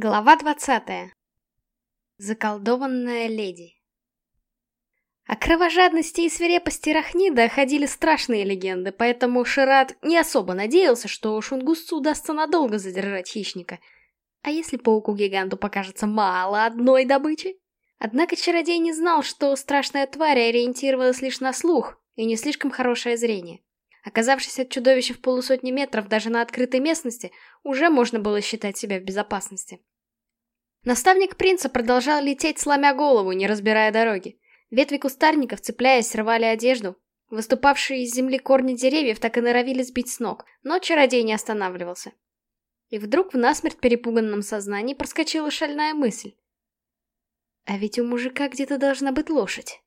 Глава двадцатая. Заколдованная леди. О кровожадности и свирепости Рахнида ходили страшные легенды, поэтому Шират не особо надеялся, что Шунгусцу удастся надолго задержать хищника. А если пауку-гиганту покажется мало одной добычи? Однако чародей не знал, что страшная тварь ориентировалась лишь на слух и не слишком хорошее зрение. Оказавшись от чудовища в полусотни метров даже на открытой местности, уже можно было считать себя в безопасности. Наставник принца продолжал лететь, сломя голову, не разбирая дороги. Ветви кустарников, цепляясь, рвали одежду. Выступавшие из земли корни деревьев так и норовили сбить с ног, но чародей не останавливался. И вдруг в насмерть перепуганном сознании проскочила шальная мысль. А ведь у мужика где-то должна быть лошадь.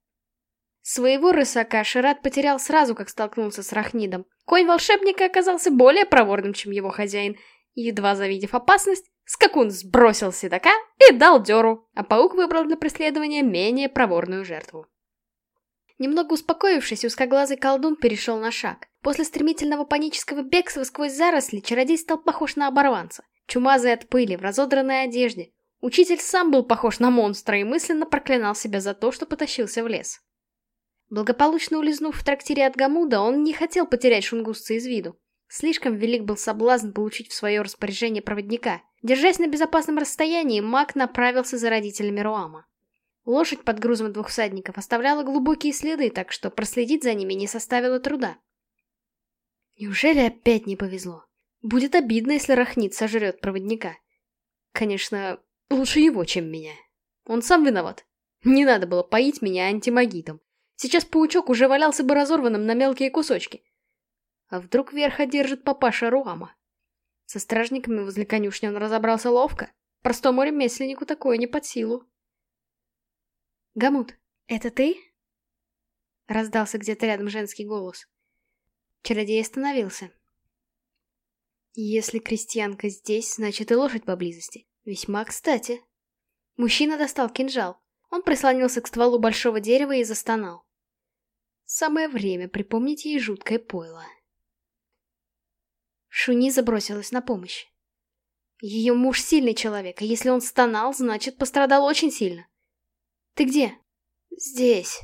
Своего рысака Шират потерял сразу, как столкнулся с Рахнидом. Конь волшебника оказался более проворным, чем его хозяин. Едва завидев опасность, скакун сбросил седока и дал дёру, а паук выбрал для преследования менее проворную жертву. Немного успокоившись, узкоглазый колдун перешел на шаг. После стремительного панического бегства сквозь заросли чародей стал похож на оборванца. Чумазый от пыли, в разодранной одежде. Учитель сам был похож на монстра и мысленно проклинал себя за то, что потащился в лес. Благополучно улизнув в трактире от Гамуда, он не хотел потерять шунгусца из виду. Слишком велик был соблазн получить в свое распоряжение проводника. Держась на безопасном расстоянии, маг направился за родителями Руама. Лошадь под грузом двух всадников оставляла глубокие следы, так что проследить за ними не составило труда. Неужели опять не повезло? Будет обидно, если Рахнит сожрет проводника. Конечно, лучше его, чем меня. Он сам виноват. Не надо было поить меня антимагитом. Сейчас паучок уже валялся бы разорванным на мелкие кусочки. А вдруг верх одержит папаша Руама? Со стражниками возле конюшни он разобрался ловко. Простому ремесленнику такое не под силу. «Гамут, это ты?» Раздался где-то рядом женский голос. Чародей остановился. Если крестьянка здесь, значит и лошадь поблизости. Весьма кстати. Мужчина достал кинжал. Он прислонился к стволу большого дерева и застонал. Самое время припомнить ей жуткое пойло. Шуни забросилась на помощь. Ее муж сильный человек, а если он стонал, значит, пострадал очень сильно. Ты где? Здесь.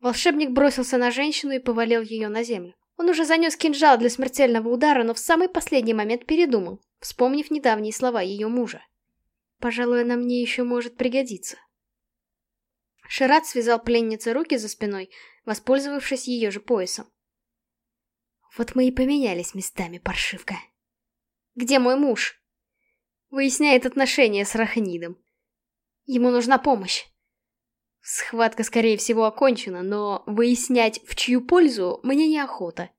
Волшебник бросился на женщину и повалил ее на землю. Он уже занес кинжал для смертельного удара, но в самый последний момент передумал, вспомнив недавние слова ее мужа. Пожалуй, она мне еще может пригодиться. Шират связал пленнице руки за спиной, воспользовавшись ее же поясом. Вот мы и поменялись местами, паршивка. Где мой муж? Выясняет отношения с Рахнидом. Ему нужна помощь. Схватка, скорее всего, окончена, но выяснять, в чью пользу, мне неохота.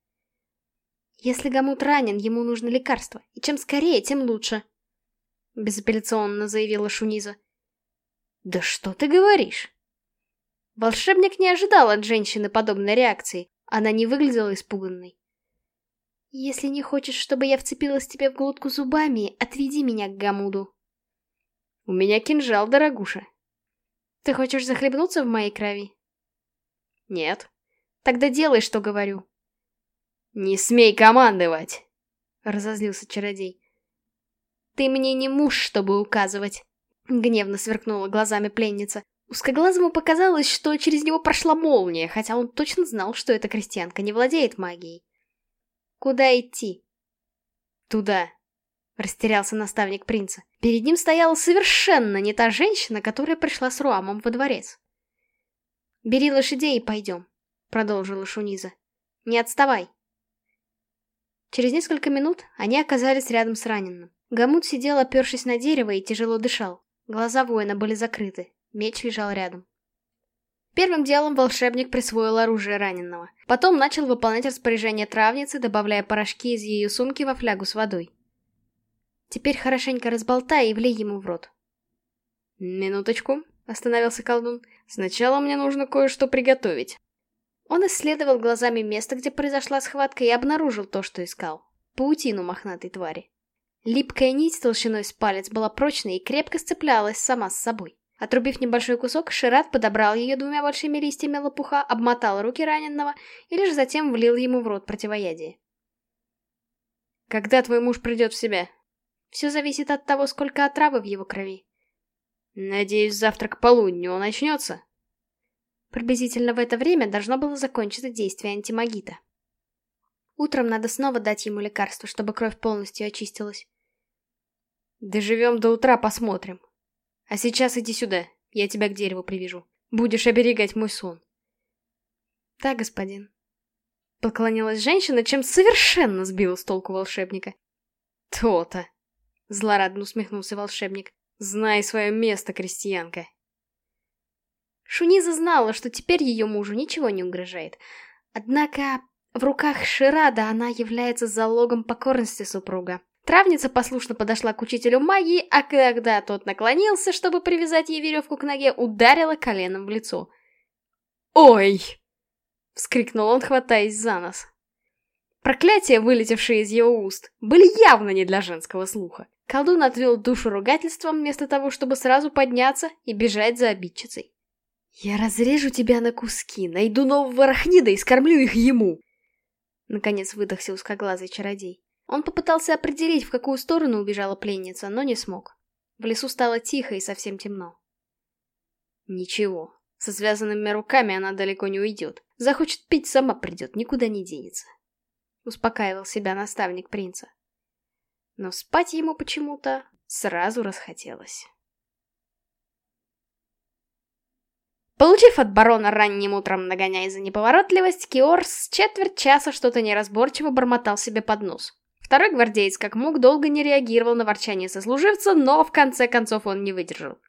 Если Гамут ранен, ему нужно лекарство, и чем скорее, тем лучше. Безапелляционно заявила Шуниза. Да что ты говоришь? Волшебник не ожидал от женщины подобной реакции. Она не выглядела испуганной. «Если не хочешь, чтобы я вцепилась тебе в глотку зубами, отведи меня к Гамуду». «У меня кинжал, дорогуша». «Ты хочешь захлебнуться в моей крови?» «Нет». «Тогда делай, что говорю». «Не смей командовать!» — разозлился чародей. «Ты мне не муж, чтобы указывать!» — гневно сверкнула глазами пленница. Узкоглазому показалось, что через него прошла молния, хотя он точно знал, что эта крестьянка не владеет магией. «Куда идти?» «Туда», — растерялся наставник принца. Перед ним стояла совершенно не та женщина, которая пришла с Руамом во дворец. «Бери лошадей и пойдем», — продолжила Шуниза. «Не отставай». Через несколько минут они оказались рядом с раненым. Гамут сидел, опершись на дерево, и тяжело дышал. Глаза воина были закрыты. Меч лежал рядом. Первым делом волшебник присвоил оружие раненого. Потом начал выполнять распоряжение травницы, добавляя порошки из ее сумки во флягу с водой. Теперь хорошенько разболтай и влей ему в рот. «Минуточку», — остановился колдун. «Сначала мне нужно кое-что приготовить». Он исследовал глазами место, где произошла схватка, и обнаружил то, что искал. Паутину мохнатой твари. Липкая нить толщиной с палец была прочной и крепко сцеплялась сама с собой. Отрубив небольшой кусок, Шират подобрал ее двумя большими листьями лопуха, обмотал руки раненого и лишь затем влил ему в рот противоядие. «Когда твой муж придет в себя?» Все зависит от того, сколько отравы в его крови. Надеюсь, завтра к полудню он начнется? Приблизительно в это время должно было закончиться действие антимагита. Утром надо снова дать ему лекарство, чтобы кровь полностью очистилась. Доживем до утра, посмотрим. А сейчас иди сюда, я тебя к дереву привяжу. Будешь оберегать мой сон. Да, господин. Поклонилась женщина, чем совершенно сбила с толку волшебника. То-то. Злорадно усмехнулся волшебник. Знай свое место, крестьянка. Шуниза знала, что теперь ее мужу ничего не угрожает. Однако в руках Ширада она является залогом покорности супруга. Травница послушно подошла к учителю магии, а когда тот наклонился, чтобы привязать ей веревку к ноге, ударила коленом в лицо. «Ой!» — вскрикнул он, хватаясь за нос. Проклятия, вылетевшие из его уст, были явно не для женского слуха. Колдун отвел душу ругательством вместо того, чтобы сразу подняться и бежать за обидчицей. «Я разрежу тебя на куски, найду нового арахнида и скормлю их ему!» Наконец выдохся узкоглазый чародей. Он попытался определить, в какую сторону убежала пленница, но не смог. В лесу стало тихо и совсем темно. Ничего, со связанными руками она далеко не уйдет. Захочет пить, сама придет, никуда не денется. Успокаивал себя наставник принца. Но спать ему почему-то сразу расхотелось. Получив от барона ранним утром нагоняя за неповоротливость, Киорс четверть часа что-то неразборчиво бормотал себе под нос. Второй гвардеец как мог долго не реагировал на ворчание сослуживца, но в конце концов он не выдержал.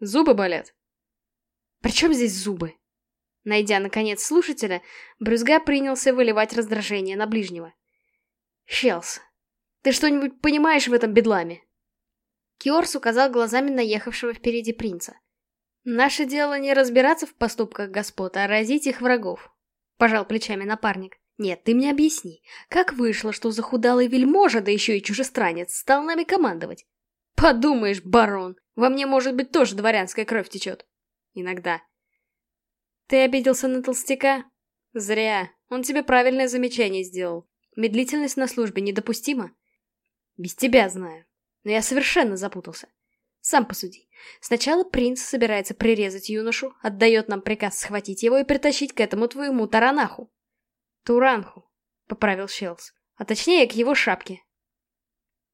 «Зубы болят?» «При чем здесь зубы?» Найдя, наконец, слушателя, Брюзга принялся выливать раздражение на ближнего. «Щелс, ты что-нибудь понимаешь в этом бедламе?» Киорс указал глазами наехавшего впереди принца. «Наше дело не разбираться в поступках господ, а разить их врагов», — пожал плечами напарник. «Нет, ты мне объясни, как вышло, что захудалый вельможа, да еще и чужестранец, стал нами командовать?» «Подумаешь, барон, во мне, может быть, тоже дворянская кровь течет. Иногда. Ты обиделся на толстяка? Зря. Он тебе правильное замечание сделал. Медлительность на службе недопустима. Без тебя знаю. Но я совершенно запутался. Сам посуди. Сначала принц собирается прирезать юношу, отдает нам приказ схватить его и притащить к этому твоему таранаху. Туранху, поправил Щелс. А точнее, к его шапке.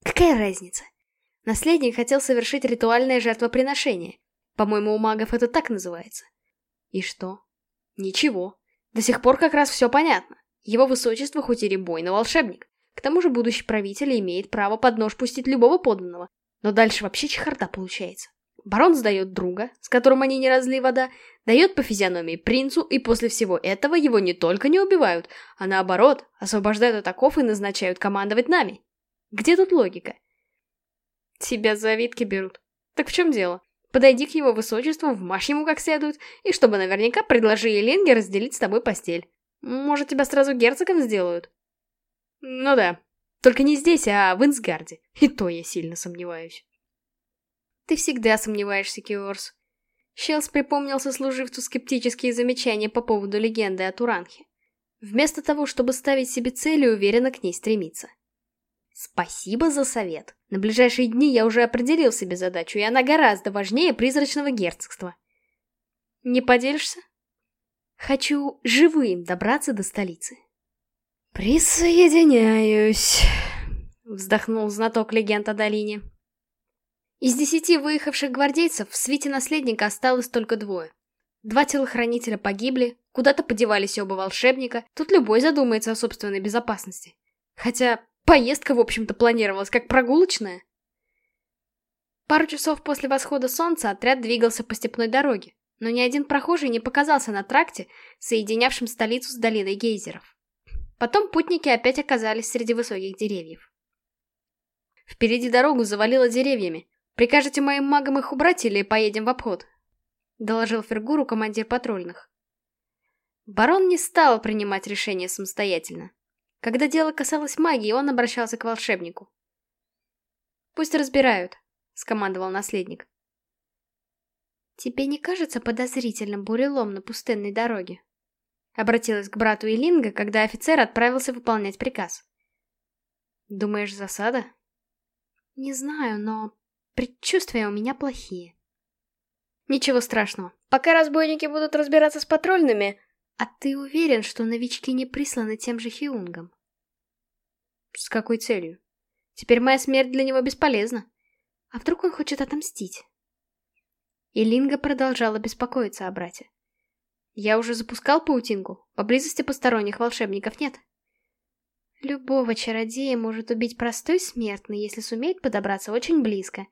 Какая разница? Наследник хотел совершить ритуальное жертвоприношение. По-моему, у магов это так называется. И что? Ничего. До сих пор как раз все понятно. Его высочество хоть и рябой, но волшебник. К тому же будущий правитель имеет право под нож пустить любого подданного. Но дальше вообще чехарда получается. Барон сдает друга, с которым они не разли вода, дает по физиономии принцу, и после всего этого его не только не убивают, а наоборот, освобождают от оков и назначают командовать нами. Где тут логика? Тебя завидки берут. Так в чем дело? Подойди к его высочеству, вмажь ему как следует, и чтобы наверняка предложи Еленге разделить с тобой постель. Может, тебя сразу герцогом сделают? Ну да. Только не здесь, а в Инсгарде. И то я сильно сомневаюсь. Ты всегда сомневаешься, Киорс. Щелс припомнил сослуживцу скептические замечания по поводу легенды о Туранхе. Вместо того, чтобы ставить себе цель и уверенно к ней стремиться. Спасибо за совет. На ближайшие дни я уже определил себе задачу, и она гораздо важнее призрачного герцогства. Не поделишься? Хочу живым добраться до столицы. Присоединяюсь, вздохнул знаток легенд о долине. Из десяти выехавших гвардейцев в свите наследника осталось только двое. Два телохранителя погибли, куда-то подевались оба волшебника, тут любой задумается о собственной безопасности. Хотя Поездка, в общем-то, планировалась как прогулочная. Пару часов после восхода солнца отряд двигался по степной дороге, но ни один прохожий не показался на тракте, соединявшем столицу с долиной гейзеров. Потом путники опять оказались среди высоких деревьев. «Впереди дорогу завалило деревьями. Прикажете моим магам их убрать или поедем в обход?» — доложил Фергуру командир патрульных. Барон не стал принимать решение самостоятельно. Когда дело касалось магии, он обращался к волшебнику. «Пусть разбирают», — скомандовал наследник. «Тебе не кажется подозрительным бурелом на пустынной дороге?» Обратилась к брату Илинга, когда офицер отправился выполнять приказ. «Думаешь, засада?» Не знаю, но предчувствия у меня плохие. Ничего страшного. Пока разбойники будут разбираться с патрульными... А ты уверен, что новички не присланы тем же Хиунгом? С какой целью? Теперь моя смерть для него бесполезна. А вдруг он хочет отомстить? И Линга продолжала беспокоиться о брате. Я уже запускал паутинку. Поблизости посторонних волшебников нет. Любого чародея может убить простой смертный, если сумеет подобраться очень близко.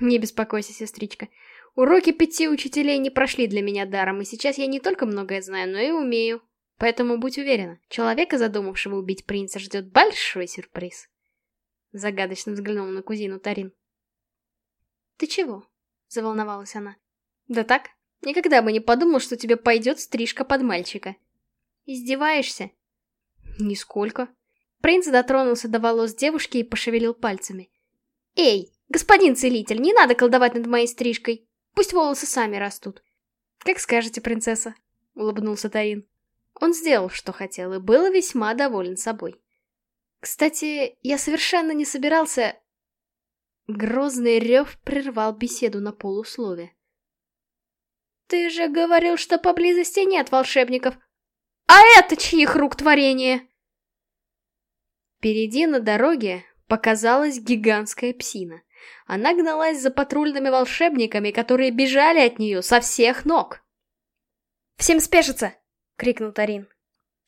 Не беспокойся, сестричка. Уроки пяти учителей не прошли для меня даром, и сейчас я не только многое знаю, но и умею. Поэтому будь уверена, человека, задумавшего убить принца, ждет большой сюрприз. Загадочно взглянул на кузину Тарин. «Ты чего?» — заволновалась она. «Да так, никогда бы не подумал, что тебе пойдет стрижка под мальчика». «Издеваешься?» «Нисколько». Принц дотронулся до волос девушки и пошевелил пальцами. «Эй, господин целитель, не надо колдовать над моей стрижкой. Пусть волосы сами растут». «Как скажете, принцесса», — улыбнулся Таин. Он сделал, что хотел, и был весьма доволен собой. Кстати, я совершенно не собирался... Грозный рев прервал беседу на полуслове. «Ты же говорил, что поблизости нет волшебников. А это чьих рук творение?» Впереди на дороге показалась гигантская псина. Она гналась за патрульными волшебниками, которые бежали от нее со всех ног. «Всем спешиться!» — крикнул Тарин.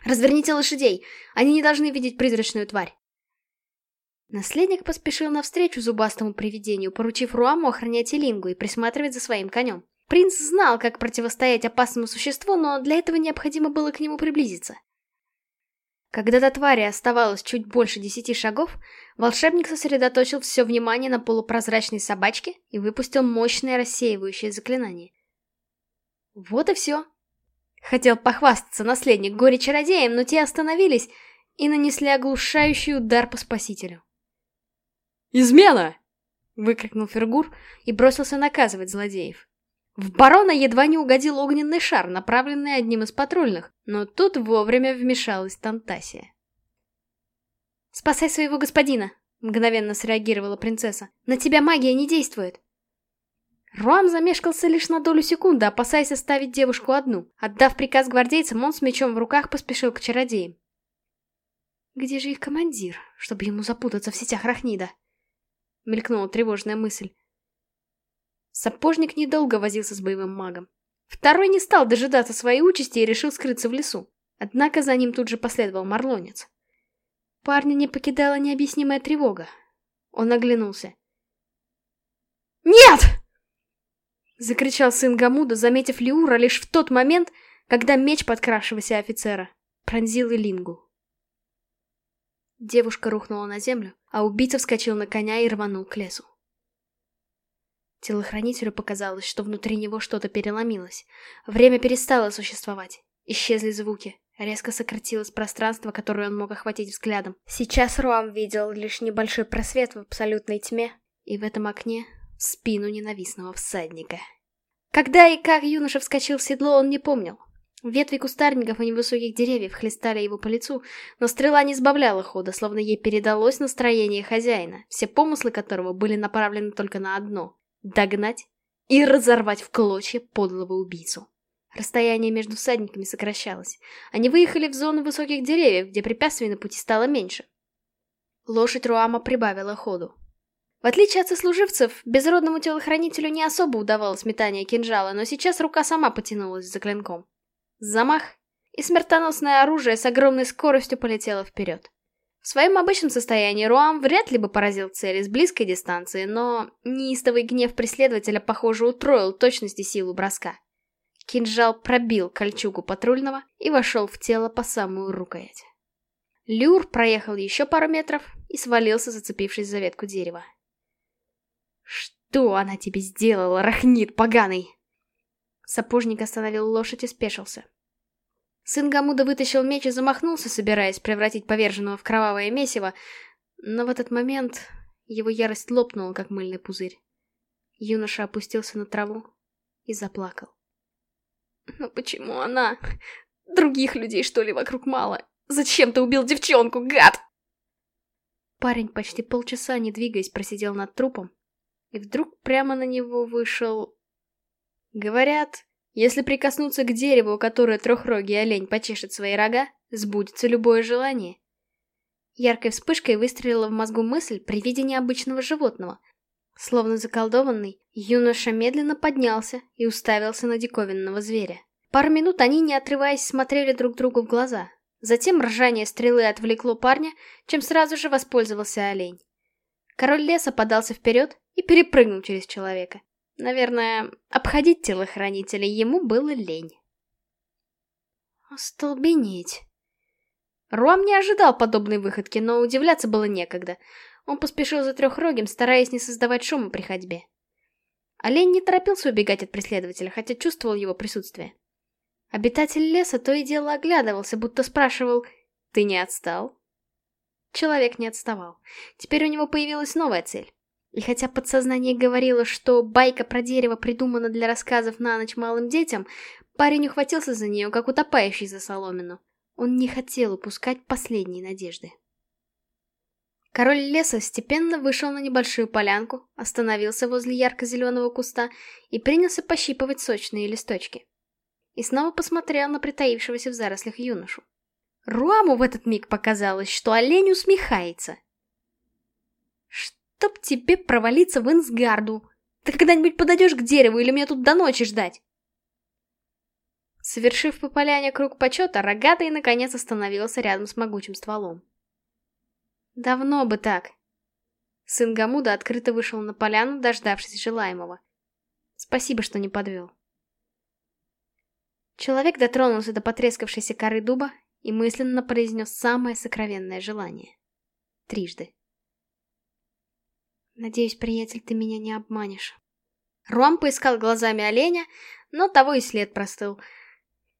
Разверните лошадей! Они не должны видеть призрачную тварь!» Наследник поспешил навстречу зубастому привидению, поручив Руаму охранять Элингу и присматривать за своим конем. Принц знал, как противостоять опасному существу, но для этого необходимо было к нему приблизиться. Когда до твари оставалось чуть больше десяти шагов, волшебник сосредоточил все внимание на полупрозрачной собачке и выпустил мощное рассеивающее заклинание. Вот и все. Хотел похвастаться наследник горе-чародеем, но те остановились и нанесли оглушающий удар по спасителю. «Измена!» — выкрикнул Фергур и бросился наказывать злодеев. В барона едва не угодил огненный шар, направленный одним из патрульных, но тут вовремя вмешалась Тантасия. «Спасай своего господина!» — мгновенно среагировала принцесса. «На тебя магия не действует!» Руам замешкался лишь на долю секунды, опасаясь оставить девушку одну. Отдав приказ гвардейцам, он с мечом в руках поспешил к чародеям. «Где же их командир, чтобы ему запутаться в сетях Рахнида?» Мелькнула тревожная мысль. Сапожник недолго возился с боевым магом. Второй не стал дожидаться своей участи и решил скрыться в лесу. Однако за ним тут же последовал марлонец. Парня не покидала необъяснимая тревога. Он оглянулся. «Нет!» Закричал сын Гамуда, заметив Лиура лишь в тот момент, когда меч подкрашившегося офицера пронзил Илингу. Девушка рухнула на землю, а убийца вскочил на коня и рванул к лесу. Телохранителю показалось, что внутри него что-то переломилось. Время перестало существовать. Исчезли звуки. Резко сократилось пространство, которое он мог охватить взглядом. Сейчас Руам видел лишь небольшой просвет в абсолютной тьме, и в этом окне спину ненавистного всадника. Когда и как юноша вскочил в седло, он не помнил. Ветви кустарников и невысоких деревьев хлестали его по лицу, но стрела не сбавляла хода, словно ей передалось настроение хозяина, все помыслы которого были направлены только на одно — догнать и разорвать в клочья подлого убийцу. Расстояние между всадниками сокращалось. Они выехали в зону высоких деревьев, где препятствий на пути стало меньше. Лошадь Руама прибавила ходу. В отличие от сослуживцев, безродному телохранителю не особо удавалось метание кинжала, но сейчас рука сама потянулась за клинком. Замах, и смертоносное оружие с огромной скоростью полетело вперед. В своем обычном состоянии Руам вряд ли бы поразил цели с близкой дистанции, но неистовый гнев преследователя, похоже, утроил точность и силу броска. Кинжал пробил кольчугу патрульного и вошел в тело по самую рукоять. Люр проехал еще пару метров и свалился, зацепившись за ветку дерева. «Что она тебе сделала, рахнит поганый?» Сапожник остановил лошадь и спешился. Сын Гамуда вытащил меч и замахнулся, собираясь превратить поверженного в кровавое месиво, но в этот момент его ярость лопнула, как мыльный пузырь. Юноша опустился на траву и заплакал. «Но почему она? Других людей, что ли, вокруг мало? Зачем ты убил девчонку, гад?» Парень почти полчаса, не двигаясь, просидел над трупом, и вдруг прямо на него вышел... Говорят, если прикоснуться к дереву, которое трехрогий олень почешет свои рога, сбудется любое желание. Яркой вспышкой выстрелила в мозгу мысль при виде необычного животного. Словно заколдованный, юноша медленно поднялся и уставился на диковинного зверя. Пару минут они, не отрываясь, смотрели друг другу в глаза. Затем ржание стрелы отвлекло парня, чем сразу же воспользовался олень. Король леса подался вперед и перепрыгнул через человека. Наверное, обходить телохранителей ему было лень. Остолбенеть. Руам не ожидал подобной выходки, но удивляться было некогда. Он поспешил за трехрогим, стараясь не создавать шума при ходьбе. Олень не торопился убегать от преследователя, хотя чувствовал его присутствие. Обитатель леса то и дело оглядывался, будто спрашивал «Ты не отстал?» Человек не отставал. Теперь у него появилась новая цель. И хотя подсознание говорило, что байка про дерево придумана для рассказов на ночь малым детям, парень ухватился за нее, как утопающий за соломину. Он не хотел упускать последние надежды. Король леса степенно вышел на небольшую полянку, остановился возле ярко-зеленого куста и принялся пощипывать сочные листочки и снова посмотрел на притаившегося в зарослях юношу. Руаму в этот миг показалось, что олень усмехается. «Чтоб тебе провалиться в Инсгарду! Ты когда-нибудь подойдешь к дереву или мне тут до ночи ждать?» Совершив по поляне круг почета, рогатый наконец остановился рядом с могучим стволом. Давно бы так. Сын Гамуда открыто вышел на поляну, дождавшись желаемого. Спасибо, что не подвел. Человек дотронулся до потрескавшейся коры дуба и мысленно произнес самое сокровенное желание. Трижды. Надеюсь, приятель, ты меня не обманешь. Руам поискал глазами оленя, но того и след простыл.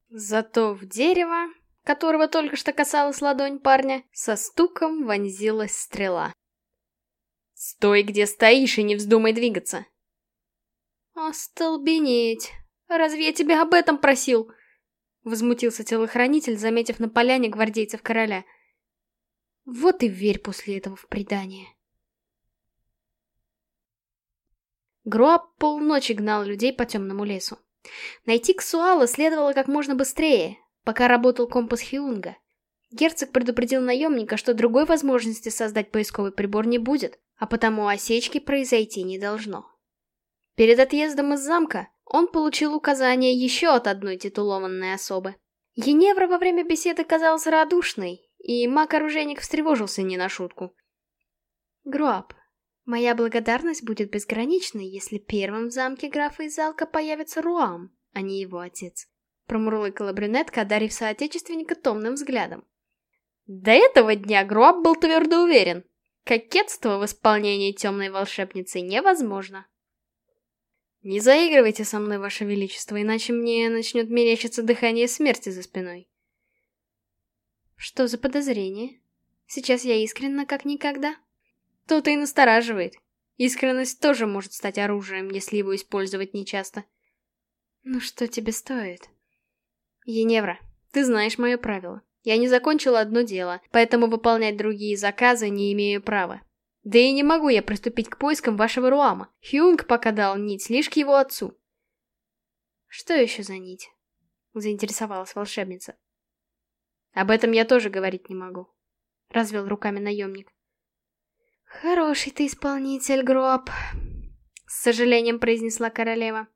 Зато в дерево, которого только что касалась ладонь парня, со стуком вонзилась стрела. «Стой, где стоишь, и не вздумай двигаться!» «Остолбенеть!» Разве я тебя об этом просил?» Возмутился телохранитель, заметив на поляне гвардейцев короля. Вот и верь после этого в предание. Груап полночи гнал людей по темному лесу. Найти Ксуала следовало как можно быстрее, пока работал компас Хиунга. Герцог предупредил наемника, что другой возможности создать поисковый прибор не будет, а потому осечки произойти не должно. Перед отъездом из замка он получил указание еще от одной титулованной особы. Еневра во время беседы казалась радушной, и маг-оружейник встревожился не на шутку. Груап, моя благодарность будет безграничной, если первым в замке графа из Залка появится Руам, а не его отец. Промурлыкала брюнетка, одарив соотечественника томным взглядом. До этого дня Груап был твердо уверен. Кокетство в исполнении темной волшебницы невозможно. «Не заигрывайте со мной, Ваше Величество, иначе мне начнет мерещиться дыхание смерти за спиной». «Что за подозрение? Сейчас я искренна как никогда». То-то и настораживает. Искренность тоже может стать оружием, если его использовать нечасто. Ну что тебе стоит? Еневра, ты знаешь мое правило. Я не закончила одно дело, поэтому выполнять другие заказы не имею права. Да и не могу я приступить к поискам вашего Руама. Хюнг пока дал нить лишь к его отцу. Что еще за нить? Заинтересовалась волшебница. Об этом я тоже говорить не могу. Развел руками наемник. Хороший ты исполнитель, Гроб. С сожалением произнесла королева.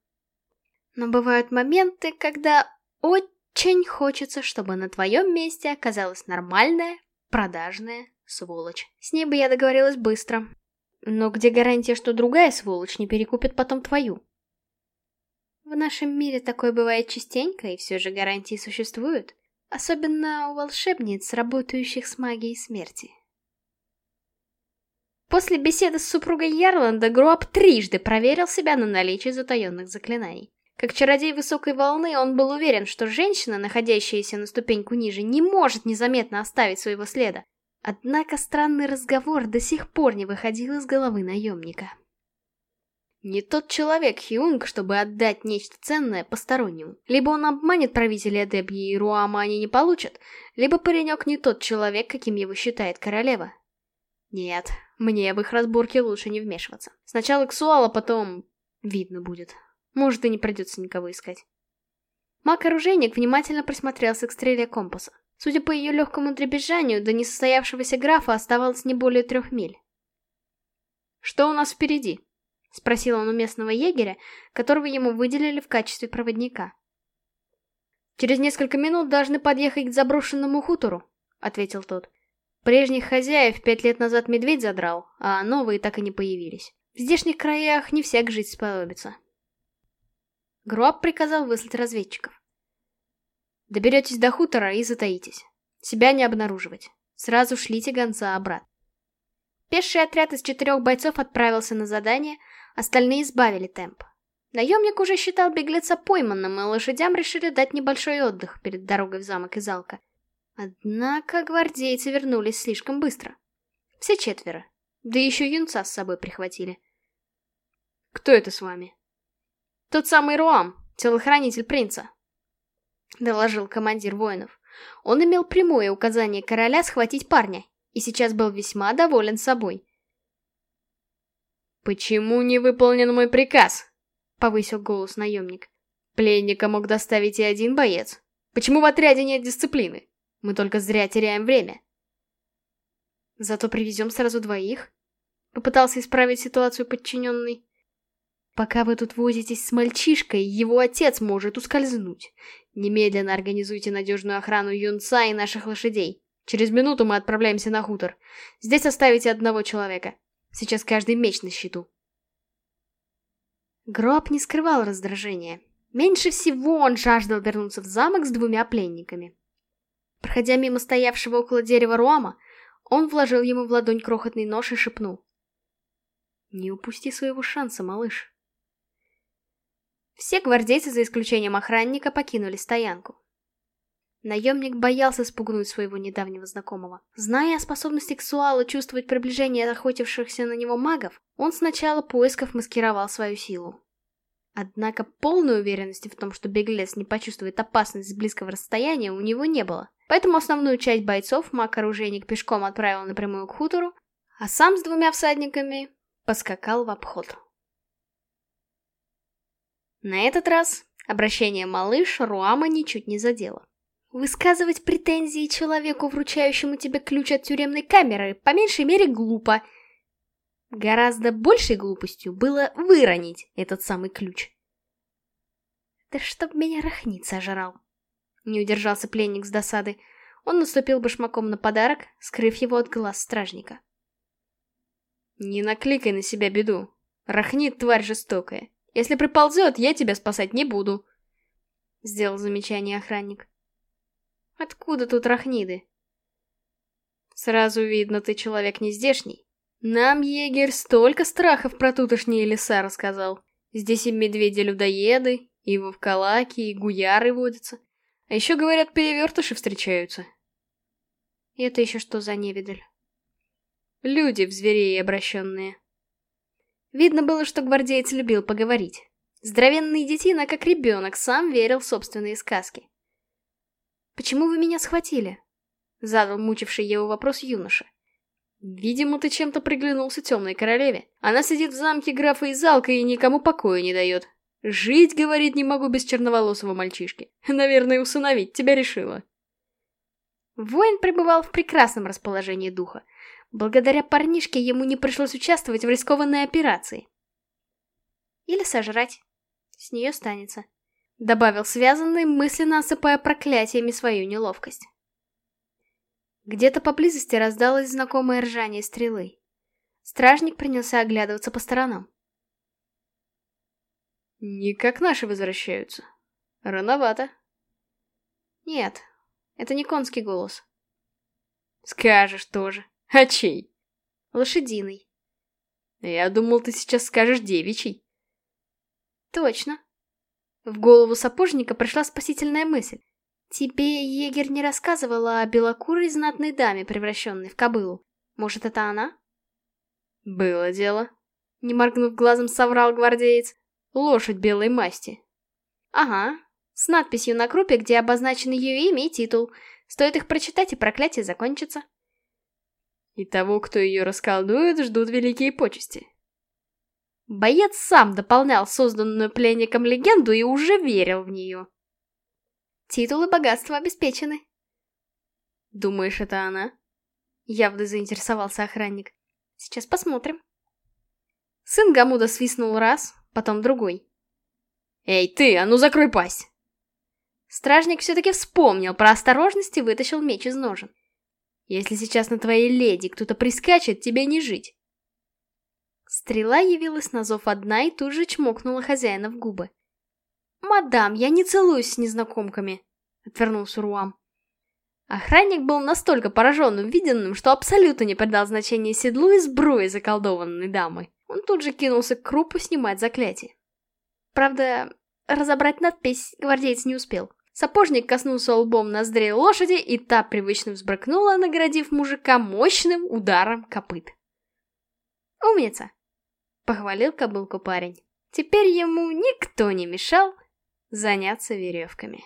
Но бывают моменты, когда очень хочется, чтобы на твоем месте оказалась нормальная, продажная Сволочь. С ней бы я договорилась быстро. Но где гарантия, что другая сволочь не перекупит потом твою? В нашем мире такое бывает частенько, и все же гарантии существуют. Особенно у волшебниц, работающих с магией смерти. После беседы с супругой Ярланда Груап трижды проверил себя на наличие затаенных заклинаний. Как чародей высокой волны, он был уверен, что женщина, находящаяся на ступеньку ниже, не может незаметно оставить своего следа. Однако странный разговор до сих пор не выходил из головы наемника. Не тот человек Хиунг, чтобы отдать нечто ценное постороннему. Либо он обманет правителя Дебьи и Руама они не получат, либо паренек не тот человек, каким его считает королева. Нет, мне в их разборке лучше не вмешиваться. Сначала Ксуал, а потом... Видно будет. Может, и не придется никого искать. Маг-оружейник внимательно присмотрелся к стреле компаса. Судя по ее легкому дребезжанию, до несостоявшегося графа оставалось не более трех миль. «Что у нас впереди?» — спросил он у местного егеря, которого ему выделили в качестве проводника. «Через несколько минут должны подъехать к заброшенному хутору», — ответил тот. «Прежних хозяев пять лет назад медведь задрал, а новые так и не появились. В здешних краях не всяк жить сподобится». Гроб приказал выслать разведчиков. Доберетесь до хутора и затаитесь. Себя не обнаруживать. Сразу шлите гонца обратно. Пеший отряд из четырех бойцов отправился на задание, остальные сбавили темп. Наемник уже считал беглеца пойманным, и лошадям решили дать небольшой отдых перед дорогой в замок Изалка. Однако гвардейцы вернулись слишком быстро. Все четверо. Да еще юнца с собой прихватили. «Кто это с вами?» «Тот самый Руам, телохранитель принца», — доложил командир воинов. Он имел прямое указание короля схватить парня, и сейчас был весьма доволен собой. «Почему не выполнен мой приказ?» — повысил голос наемник. «Пленника мог доставить и один боец. Почему в отряде нет дисциплины? Мы только зря теряем время». «Зато привезем сразу двоих», — попытался исправить ситуацию подчиненный. Пока вы тут возитесь с мальчишкой, его отец может ускользнуть. Немедленно организуйте надежную охрану юнца и наших лошадей. Через минуту мы отправляемся на хутор. Здесь оставите одного человека. Сейчас каждый меч на счету. Гроб не скрывал раздражения. Меньше всего он жаждал вернуться в замок с двумя пленниками. Проходя мимо стоявшего около дерева Руама, он вложил ему в ладонь крохотный нож и шепнул. «Не упусти своего шанса, малыш». Все гвардейцы, за исключением охранника, покинули стоянку. Наемник боялся спугнуть своего недавнего знакомого. Зная о способности Ксуала чувствовать приближение охотившихся на него магов, он с начала поисков маскировал свою силу. Однако полной уверенности в том, что беглец не почувствует опасность с близкого расстояния, у него не было. Поэтому основную часть бойцов маг-оружейник пешком отправил напрямую к хутору, а сам с двумя всадниками поскакал в обход. На этот раз обращение малыш Руама ничуть не задело. Высказывать претензии человеку, вручающему тебе ключ от тюремной камеры, по меньшей мере глупо. Гораздо большей глупостью было выронить этот самый ключ. Да чтоб меня рахнит сожрал. Не удержался пленник с досады. Он наступил башмаком на подарок, скрыв его от глаз стражника. Не накликай на себя беду. Рахнит тварь жестокая. Если приползет, я тебя спасать не буду. Сделал замечание охранник. Откуда тут рахниды? Сразу видно, ты человек не здешний. Нам егерь столько страхов про тутошние леса рассказал. Здесь и медведи-людоеды, и вовкалаки, и гуяры водятся. А еще, говорят, перевертыши встречаются. И это еще что за невидаль? Люди в зверей обращенные. Видно было, что гвардеец любил поговорить. Здоровенный детина, как ребенок, сам верил в собственные сказки. «Почему вы меня схватили?» — задал мучивший его вопрос юноша. «Видимо, ты чем-то приглянулся темной королеве. Она сидит в замке графа Изалка и никому покоя не дает. Жить, говорит, не могу без черноволосого мальчишки. Наверное, усыновить тебя решила». Воин пребывал в прекрасном расположении духа. Благодаря парнишке ему не пришлось участвовать в рискованной операции. Или сожрать. С нее станется. Добавил связанный, мысленно осыпая проклятиями свою неловкость. Где-то поблизости раздалось знакомое ржание стрелы. Стражник принялся оглядываться по сторонам. Не как наши возвращаются. Рановато. Нет, это не конский голос. Скажешь тоже. А чей? Лошадиный. Я думал, ты сейчас скажешь девичий. Точно. В голову сапожника пришла спасительная мысль. Тебе егерь не рассказывала о белокурой знатной даме, превращенной в кобылу. Может, это она? Было дело. Не моргнув глазом, соврал гвардеец. Лошадь белой масти. Ага, с надписью на крупе, где обозначены ее имя и титул. Стоит их прочитать, и проклятие закончится. И того, кто ее расколдует, ждут великие почести. Боец сам дополнял созданную пленником легенду и уже верил в нее. Титулы богатства обеспечены. Думаешь, это она? Явно заинтересовался охранник. Сейчас посмотрим. Сын Гамуда свистнул раз, потом другой. «Эй, ты, а ну закрой пасть!» Стражник все-таки вспомнил про осторожность и вытащил меч из ножен. «Если сейчас на твоей леди кто-то прискачет, тебе не жить!» Стрела явилась на зов одна и тут же чмокнула хозяина в губы. «Мадам, я не целуюсь с незнакомками!» — отвернулся Руам. Охранник был настолько поражен увиденным, что абсолютно не придал значения седлу и сбруе заколдованной дамы. Он тут же кинулся к крупу снимать заклятие. Правда, разобрать надпись гвардеец не успел. Сапожник коснулся лбом ноздрей лошади, и та привычно взбрыкнула, наградив мужика мощным ударом копыт. «Умница!» — похвалил кобылку парень. Теперь ему никто не мешал заняться веревками.